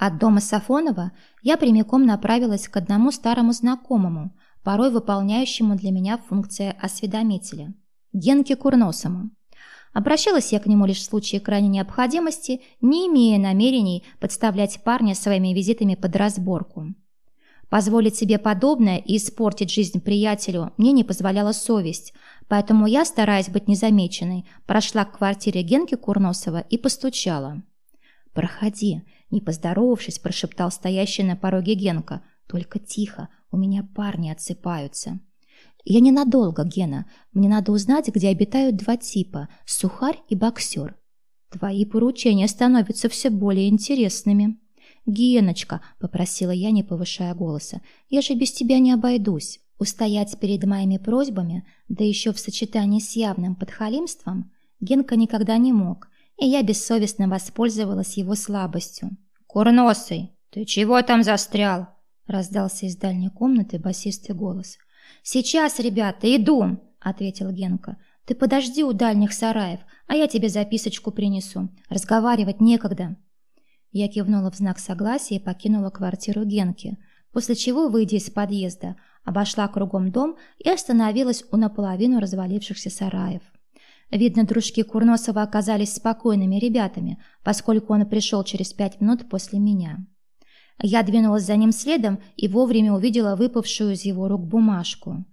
От дома Сафонова я прямиком направилась к одному старому знакомому, порой выполняющему для меня функции осведомителя – Генке Курносому. Обращалась я к нему лишь в случае крайней необходимости, не имея намерений подставлять парня своими визитами под разборку. Позволить себе подобное и испортить жизнь приятелю мне не позволяла совесть, поэтому я, стараясь быть незамеченной, прошла к квартире Генки Курносова и постучала. «Проходи», – не поздоровавшись, прошептал стоящий на пороге Генка. «Только тихо, у меня парни отсыпаются». «Я ненадолго, Гена. Мне надо узнать, где обитают два типа – сухарь и боксер. Твои поручения становятся все более интересными». «Геночка», — попросила я, не повышая голоса, — «я же без тебя не обойдусь». Устоять перед моими просьбами, да еще в сочетании с явным подхалимством, Генка никогда не мог, и я бессовестно воспользовалась его слабостью. «Курносый, ты чего там застрял?» — раздался из дальней комнаты басистый голос. «Сейчас, ребята, иду!» — ответил Генка. «Ты подожди у дальних сараев, а я тебе записочку принесу. Разговаривать некогда». Я кивнула в знак согласия и покинула квартиру Генки, после чего, выйдя из подъезда, обошла кругом дом и остановилась у наполовину развалившихся сараев. Видно, дружки Курносова оказались спокойными ребятами, поскольку он пришел через пять минут после меня. Я двинулась за ним следом и вовремя увидела выпавшую из его рук бумажку.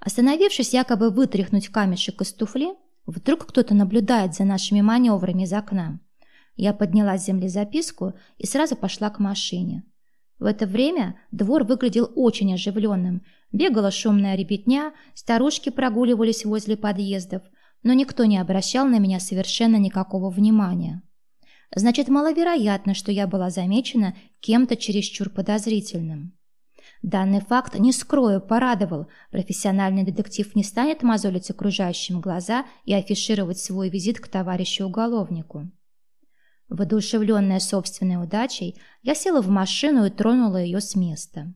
Остановившись якобы вытряхнуть камешек из туфли, вдруг кто-то наблюдает за нашими маневрами из окна. Я подняла с земли записку и сразу пошла к машине. В это время двор выглядел очень оживленным. Бегала шумная ребятня, старушки прогуливались возле подъездов, но никто не обращал на меня совершенно никакого внимания. Значит, маловероятно, что я была замечена кем-то чересчур подозрительным. Данный факт, не скрою, порадовал. Профессиональный детектив не станет мозолить окружающим глаза и афишировать свой визит к товарищу-уголовнику. Воодушевленная собственной удачей, я села в машину и тронула ее с места.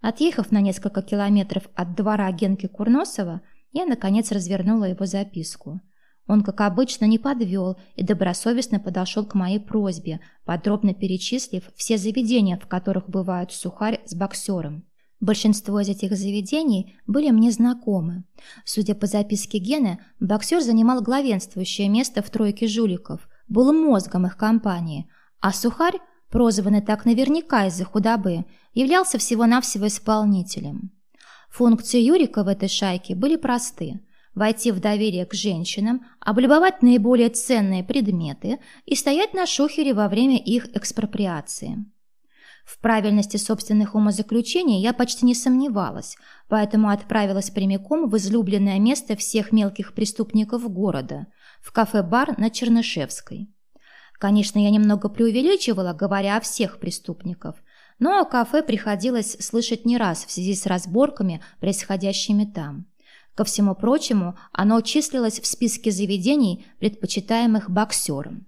Отъехав на несколько километров от двора Генки Курносова, я, наконец, развернула его записку. Он, как обычно, не подвел и добросовестно подошел к моей просьбе, подробно перечислив все заведения, в которых бывают сухарь с боксером. Большинство из этих заведений были мне знакомы. Судя по записке Гены, боксер занимал главенствующее место в тройке жуликов – был мозгом их компании, а Сухарь, прозванный так наверняка из-за худобы, являлся всего-навсего исполнителем. Функции Юрика в этой шайке были просты – войти в доверие к женщинам, облюбовать наиболее ценные предметы и стоять на шухере во время их экспроприации. В правильности собственных умозаключений я почти не сомневалась, поэтому отправилась прямиком в излюбленное место всех мелких преступников города – в кафе-бар на Чернышевской. Конечно, я немного преувеличивала, говоря о всех преступников, но о кафе приходилось слышать не раз в связи с разборками, происходящими там. Ко всему прочему, оно числилось в списке заведений, предпочитаемых боксером.